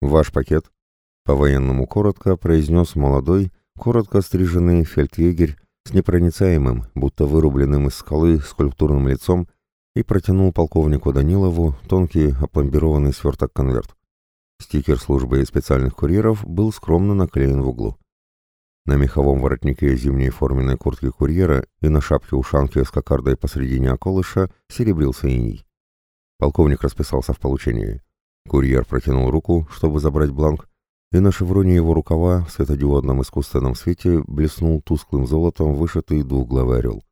«Ваш пакет», — по-военному коротко произнес молодой, коротко стриженный фельдъегерь с непроницаемым, будто вырубленным из скалы скульптурным лицом и протянул полковнику Данилову тонкий опломбированный сверток-конверт. Стикер службы специальных курьеров был скромно наклеен в углу. На меховом воротнике зимней форменной куртки курьера и на шапке-ушанке с кокардой посредине околыша серебрился иней. Полковник расписался в получении. Курьер протянул руку, чтобы забрать бланк, и на шевроне его рукава в светодиодном искусственном свете блеснул тусклым золотом вышитый двуглавый орел.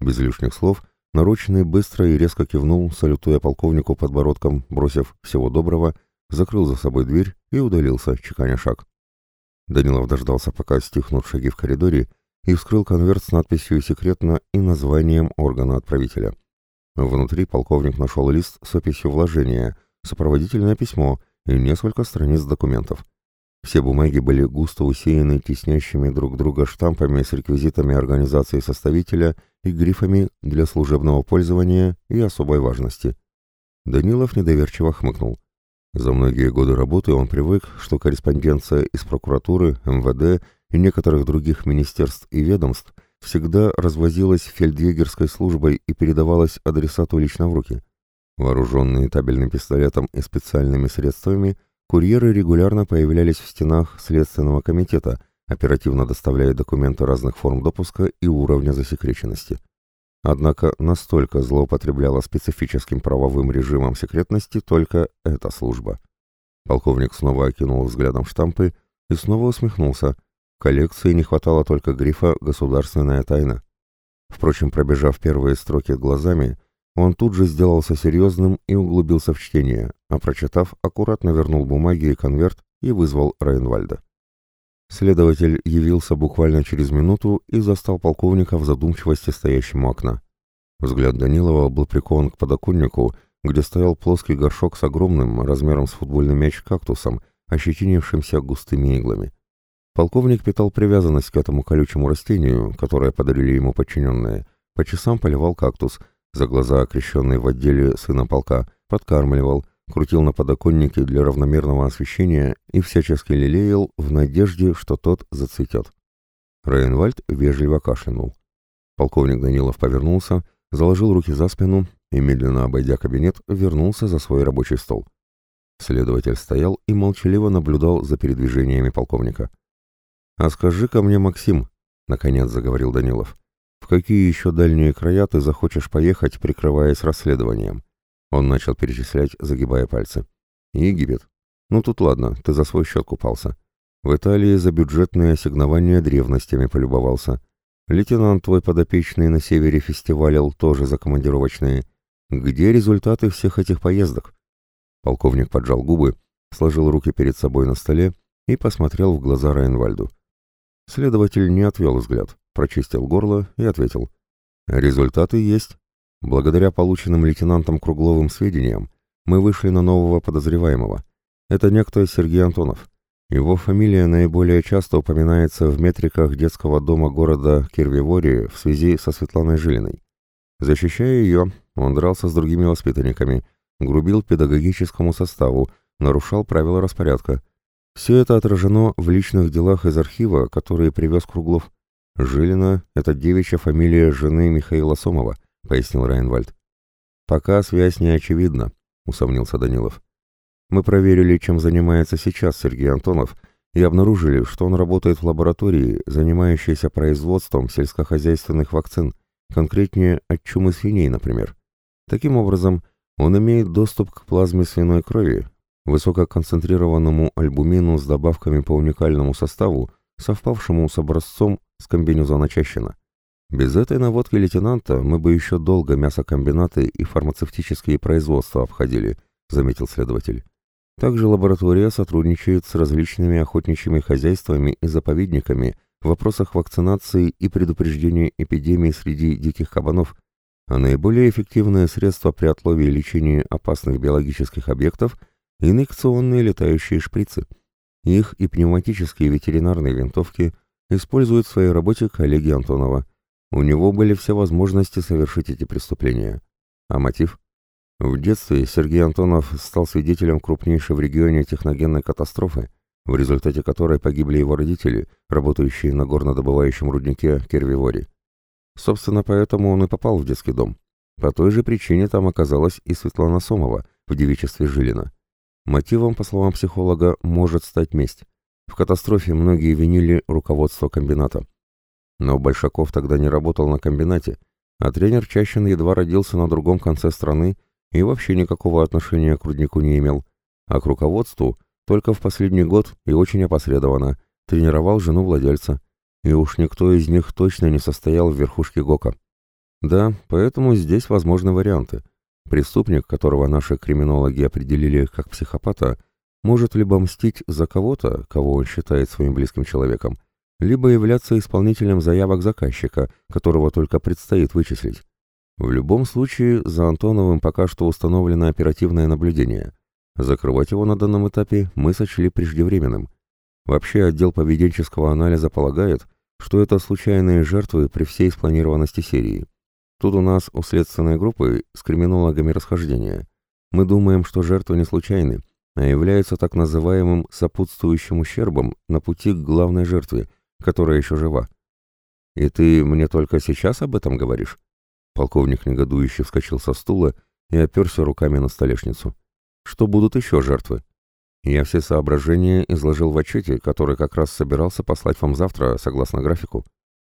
Без лишних слов, наручный быстро и резко кивнул, салютуя полковнику подбородком, бросив «всего доброго», закрыл за собой дверь и удалился, чеканя шаг. Данилов дождался, пока стихнут шаги в коридоре, и вскрыл конверт с надписью «Секретно» и названием органа отправителя. Внутри полковник нашел лист с описью вложения, сопроводительное письмо и несколько страниц документов. Все бумаги были густо усеяны теснящими друг друга штампами с реквизитами организации составителя и грифами для служебного пользования и особой важности. Данилов недоверчиво хмыкнул. За многие годы работы он привык, что корреспонденция из прокуратуры, МВД и некоторых других министерств и ведомств всегда развозилась фельдъегерской службой и передавалась адресату лично в руки. Вооруженные табельным пистолетом и специальными средствами, курьеры регулярно появлялись в стенах Следственного комитета, оперативно доставляя документы разных форм допуска и уровня засекреченности. Однако настолько злоупотребляла специфическим правовым режимом секретности только эта служба. Полковник снова окинул взглядом штампы и снова усмехнулся. Коллекции не хватало только грифа «Государственная тайна». Впрочем, пробежав первые строки глазами, он тут же сделался серьезным и углубился в чтение, а прочитав, аккуратно вернул бумаги и конверт и вызвал Райнвальда. Следователь явился буквально через минуту и застал полковника в задумчивости стоящему окна. Взгляд Данилова был прикован к подоконнику, где стоял плоский горшок с огромным, размером с футбольный мяч, кактусом, ощетинившимся густыми иглами. Полковник питал привязанность к этому колючему растению, которое подарили ему подчиненные, по часам поливал кактус, за глаза окрещенный в отделе сына полка, подкармливал, крутил на подоконнике для равномерного освещения и всячески лелеял в надежде, что тот зацветет. Рейнвальд вежливо кашлянул. Полковник Данилов повернулся, заложил руки за спину и, медленно обойдя кабинет, вернулся за свой рабочий стол. Следователь стоял и молчаливо наблюдал за передвижениями полковника. «А скажи-ка мне, Максим», — наконец заговорил Данилов, — «в какие еще дальние края ты захочешь поехать, прикрываясь расследованием? Он начал перечислять, загибая пальцы. Египет. Ну тут ладно, ты за свой счет купался. В Италии за бюджетные ассигнования древностями полюбовался. Лейтенант твой подопечный на севере фестивалил, тоже за командировочные. Где результаты всех этих поездок? Полковник поджал губы, сложил руки перед собой на столе и посмотрел в глаза Райнвальду. Следователь не отвел взгляд, прочистил горло и ответил. Результаты есть. Благодаря полученным лейтенантом Кругловым сведениям, мы вышли на нового подозреваемого. Это некто Сергей Антонов. Его фамилия наиболее часто упоминается в метриках детского дома города Кирвивори в связи со Светланой Жилиной. Защищая ее, он дрался с другими воспитанниками, грубил педагогическому составу, нарушал правила распорядка. Все это отражено в личных делах из архива, которые привез Круглов. Жилина — это девичья фамилия жены Михаила Сомова —— пояснил Райнвальд. «Пока связь не очевидна», — усомнился Данилов. «Мы проверили, чем занимается сейчас Сергей Антонов, и обнаружили, что он работает в лаборатории, занимающейся производством сельскохозяйственных вакцин, конкретнее от чумы свиней, например. Таким образом, он имеет доступ к плазме свиной крови, высококонцентрированному альбумину с добавками по уникальному составу, совпавшему с образцом с комбинезона Чащина. Без этой наводки лейтенанта мы бы еще долго мясокомбинаты и фармацевтические производства обходили, заметил следователь. Также лаборатория сотрудничает с различными охотничьими хозяйствами и заповедниками в вопросах вакцинации и предупреждения эпидемий среди диких кабанов, а наиболее эффективное средство при отлове и лечении опасных биологических объектов – инъекционные летающие шприцы. Их и пневматические ветеринарные винтовки используют в своей работе коллеги Антонова – у него были все возможности совершить эти преступления. А мотив? В детстве Сергей Антонов стал свидетелем крупнейшей в регионе техногенной катастрофы, в результате которой погибли его родители, работающие на горнодобывающем руднике Кервивори. Собственно, поэтому он и попал в детский дом. По той же причине там оказалась и Светлана Сомова в девичестве Жилина. Мотивом, по словам психолога, может стать месть. В катастрофе многие винили руководство комбината. Но Большаков тогда не работал на комбинате, а тренер Чащин едва родился на другом конце страны и вообще никакого отношения к руднику не имел, а к руководству только в последний год и очень опосредованно тренировал жену владельца, и уж никто из них точно не состоял в верхушке ГОКа. Да, поэтому здесь возможны варианты. Преступник, которого наши криминологи определили как психопата, может либо мстить за кого-то, кого он считает своим близким человеком, либо являться исполнителем заявок заказчика, которого только предстоит вычислить. В любом случае, за Антоновым пока что установлено оперативное наблюдение. Закрывать его на данном этапе мы сочли преждевременным. Вообще, отдел поведенческого анализа полагает, что это случайные жертвы при всей спланированности серии. Тут у нас у следственной группы с криминологами расхождения. Мы думаем, что жертвы не случайны, а являются так называемым сопутствующим ущербом на пути к главной жертве, которая еще жива. «И ты мне только сейчас об этом говоришь?» Полковник негодующе вскочил со стула и оперся руками на столешницу. «Что будут еще жертвы?» Я все соображения изложил в отчете, который как раз собирался послать вам завтра, согласно графику.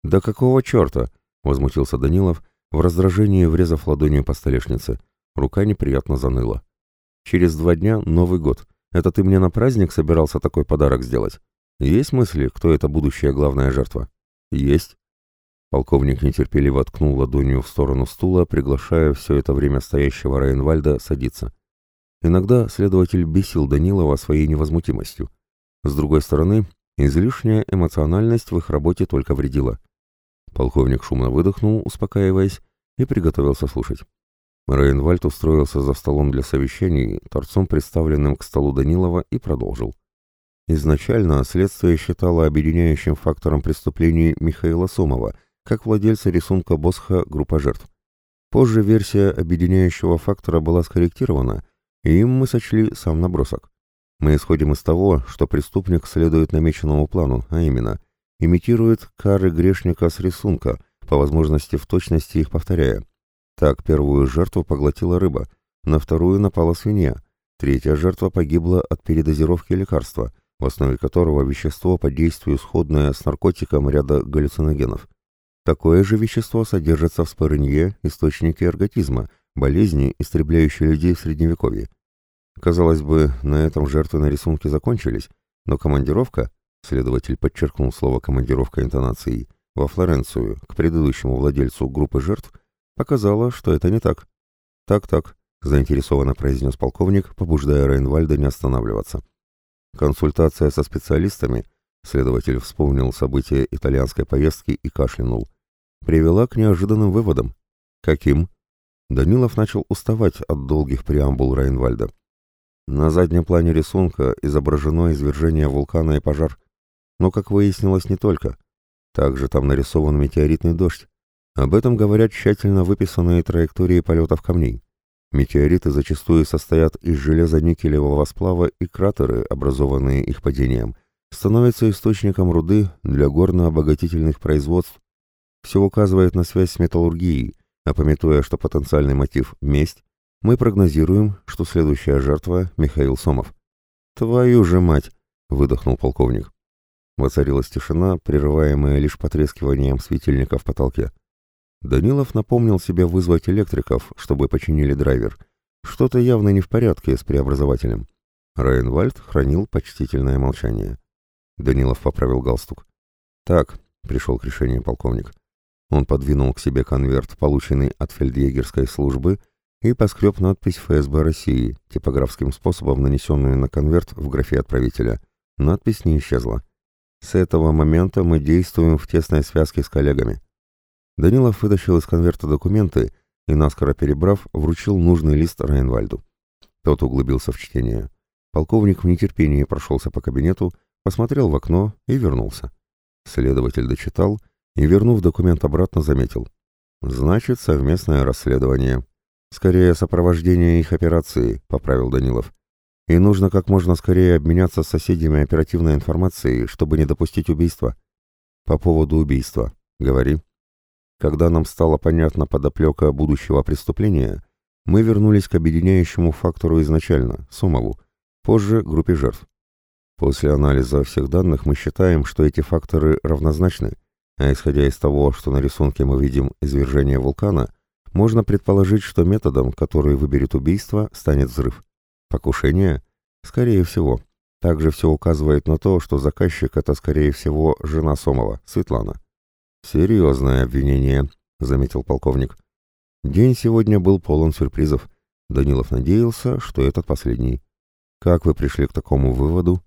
«Да какого черта?» — возмутился Данилов, в раздражении врезав ладонью по столешнице. Рука неприятно заныла. «Через два дня Новый год. Это ты мне на праздник собирался такой подарок сделать? Есть мысли, кто это будущая главная жертва?» «Есть». Полковник нетерпеливо ткнул ладонью в сторону стула, приглашая все это время стоящего Рейнвальда садиться. Иногда следователь бесил Данилова своей невозмутимостью. С другой стороны, излишняя эмоциональность в их работе только вредила. Полковник шумно выдохнул, успокаиваясь, и приготовился слушать. Рейнвальд устроился за столом для совещаний, торцом представленным к столу Данилова, и продолжил. Изначально следствие считало объединяющим фактором преступлений Михаила Сомова – как владельца рисунка Босха группа жертв. Позже версия объединяющего фактора была скорректирована, и им мы сочли сам набросок. Мы исходим из того, что преступник следует намеченному плану, а именно, имитирует кары грешника с рисунка, по возможности в точности их повторяя. Так первую жертву поглотила рыба, на вторую напала свинья, третья жертва погибла от передозировки лекарства, в основе которого вещество по действию сходное с наркотиком ряда галлюциногенов. Такое же вещество содержится в спорынье, источнике эрготизма, болезни, истребляющей людей в Средневековье. Казалось бы, на этом жертвы на рисунке закончились, но командировка, следователь подчеркнул слово «командировка» интонацией, во Флоренцию, к предыдущему владельцу группы жертв, показала, что это не так. «Так-так», — заинтересованно произнес полковник, побуждая Рейнвальда не останавливаться. Консультация со специалистами Следователь вспомнил события итальянской поездки и кашлянул. Привела к неожиданным выводам. Каким? Данилов начал уставать от долгих преамбул Райнвальда. На заднем плане рисунка изображено извержение вулкана и пожар. Но, как выяснилось, не только. Также там нарисован метеоритный дождь. Об этом говорят тщательно выписанные траектории полетов камней. Метеориты зачастую состоят из железо-никелевого сплава и кратеры, образованные их падением, становится источником руды для горно-обогатительных производств. Все указывает на связь с металлургией, а пометуя, что потенциальный мотив – месть, мы прогнозируем, что следующая жертва – Михаил Сомов. «Твою же мать!» – выдохнул полковник. Воцарилась тишина, прерываемая лишь потрескиванием светильника в потолке. Данилов напомнил себе вызвать электриков, чтобы починили драйвер. Что-то явно не в порядке с преобразователем. Райнвальд хранил почтительное молчание. Данилов поправил галстук. «Так», — пришел к решению полковник. Он подвинул к себе конверт, полученный от фельдъегерской службы, и поскреб надпись ФСБ России, типографским способом нанесенную на конверт в графе отправителя. Надпись не исчезла. С этого момента мы действуем в тесной связке с коллегами. Данилов вытащил из конверта документы и, наскоро перебрав, вручил нужный лист Райнвальду. Тот углубился в чтение. Полковник в нетерпении прошелся по кабинету, посмотрел в окно и вернулся. Следователь дочитал и, вернув документ обратно, заметил. «Значит, совместное расследование. «Скорее сопровождение их операции», — поправил Данилов. «И нужно как можно скорее обменяться с соседями оперативной информацией, чтобы не допустить убийства». «По поводу убийства. Говори». Когда нам стало понятна подоплека будущего преступления, мы вернулись к объединяющему фактору изначально, Сомову, позже группе жертв. После анализа всех данных мы считаем, что эти факторы равнозначны, а исходя из того, что на рисунке мы видим извержение вулкана, можно предположить, что методом, который выберет убийство, станет взрыв. Покушение? Скорее всего. Также все указывает на то, что заказчик — это, скорее всего, жена Сомова, Светлана. «Серьезное обвинение», — заметил полковник. День сегодня был полон сюрпризов. Данилов надеялся, что этот последний. Как вы пришли к такому выводу?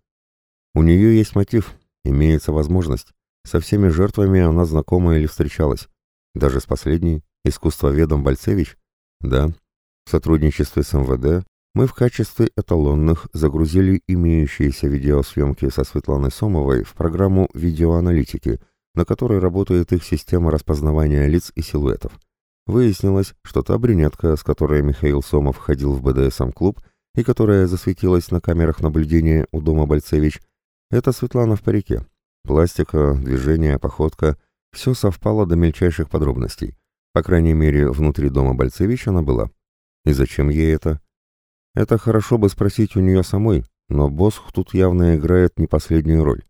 У нее есть мотив, имеется возможность. Со всеми жертвами она знакома или встречалась. Даже с последней, искусствоведом Бальцевич? Да. В сотрудничестве с МВД мы в качестве эталонных загрузили имеющиеся видеосъемки со Светланой Сомовой в программу видеоаналитики, на которой работает их система распознавания лиц и силуэтов. Выяснилось, что та брюнетка, с которой Михаил Сомов ходил в БДСМ-клуб и которая засветилась на камерах наблюдения у дома Бальцевич, это Светлана в парике. Пластика, движение, походка — все совпало до мельчайших подробностей. По крайней мере, внутри дома Бальцевич она была. И зачем ей это? Это хорошо бы спросить у нее самой, но Босх тут явно играет не последнюю роль.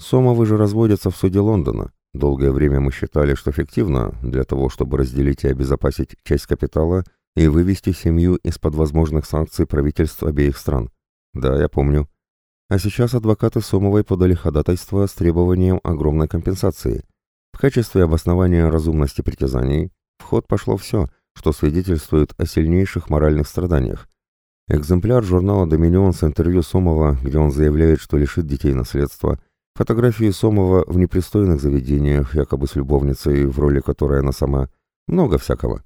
Сомовы же разводятся в суде Лондона. Долгое время мы считали, что эффективно для того, чтобы разделить и обезопасить часть капитала и вывести семью из-под возможных санкций правительств обеих стран. Да, я помню. А сейчас адвокаты Сомовой подали ходатайство с требованием огромной компенсации. В качестве обоснования разумности притязаний в ход пошло все, что свидетельствует о сильнейших моральных страданиях. Экземпляр журнала «Доминион» с интервью Сомова, где он заявляет, что лишит детей наследства, фотографии Сомова в непристойных заведениях, якобы с любовницей, в роли которой она сама, много всякого.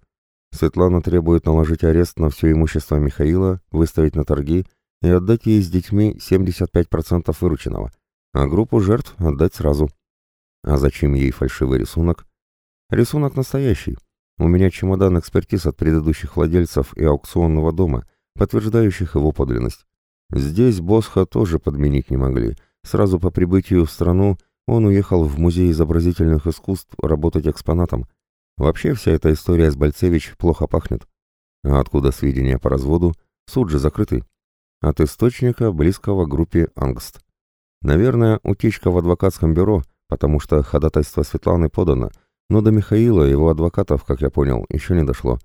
Светлана требует наложить арест на все имущество Михаила, выставить на торги – и отдать ей с детьми 75% вырученного, а группу жертв отдать сразу. А зачем ей фальшивый рисунок? Рисунок настоящий. У меня чемодан экспертиз от предыдущих владельцев и аукционного дома, подтверждающих его подлинность. Здесь Босха тоже подменить не могли. Сразу по прибытию в страну он уехал в Музей изобразительных искусств работать экспонатом. Вообще вся эта история с Бальцевич плохо пахнет. А откуда сведения по разводу? Суд же закрытый. От источника, близкого группе «Ангст». Наверное, утечка в адвокатском бюро, потому что ходатайство Светланы подано, но до Михаила, его адвокатов, как я понял, еще не дошло.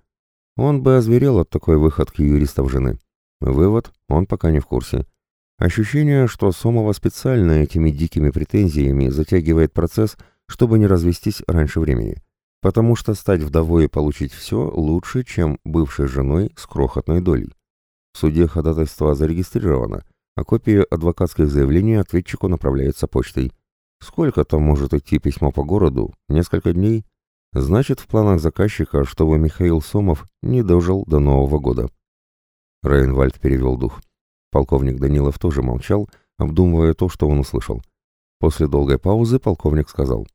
Он бы озверел от такой выходки юристов жены. Вывод, он пока не в курсе. Ощущение, что Сомова специально этими дикими претензиями затягивает процесс, чтобы не развестись раньше времени. Потому что стать вдовой и получить все лучше, чем бывшей женой с крохотной долей. В суде ходатайство зарегистрировано, а копия адвокатских заявлений ответчику направляется почтой. Сколько там может идти письмо по городу? Несколько дней? Значит, в планах заказчика, чтобы Михаил Сомов не дожил до Нового года. Рейнвальд перевел дух. Полковник Данилов тоже молчал, обдумывая то, что он услышал. После долгой паузы полковник сказал.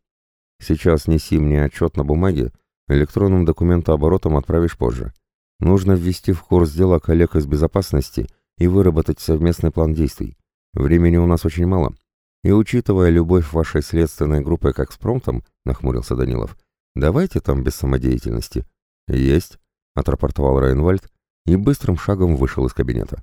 «Сейчас неси мне отчет на бумаге, электронным документооборотом отправишь позже. Нужно ввести в курс дела коллег из безопасности и выработать совместный план действий. Времени у нас очень мало. И учитывая любовь вашей следственной группы к экспромтам, нахмурился Данилов, давайте там без самодеятельности. Есть, отрапортовал Райнвальд и быстрым шагом вышел из кабинета.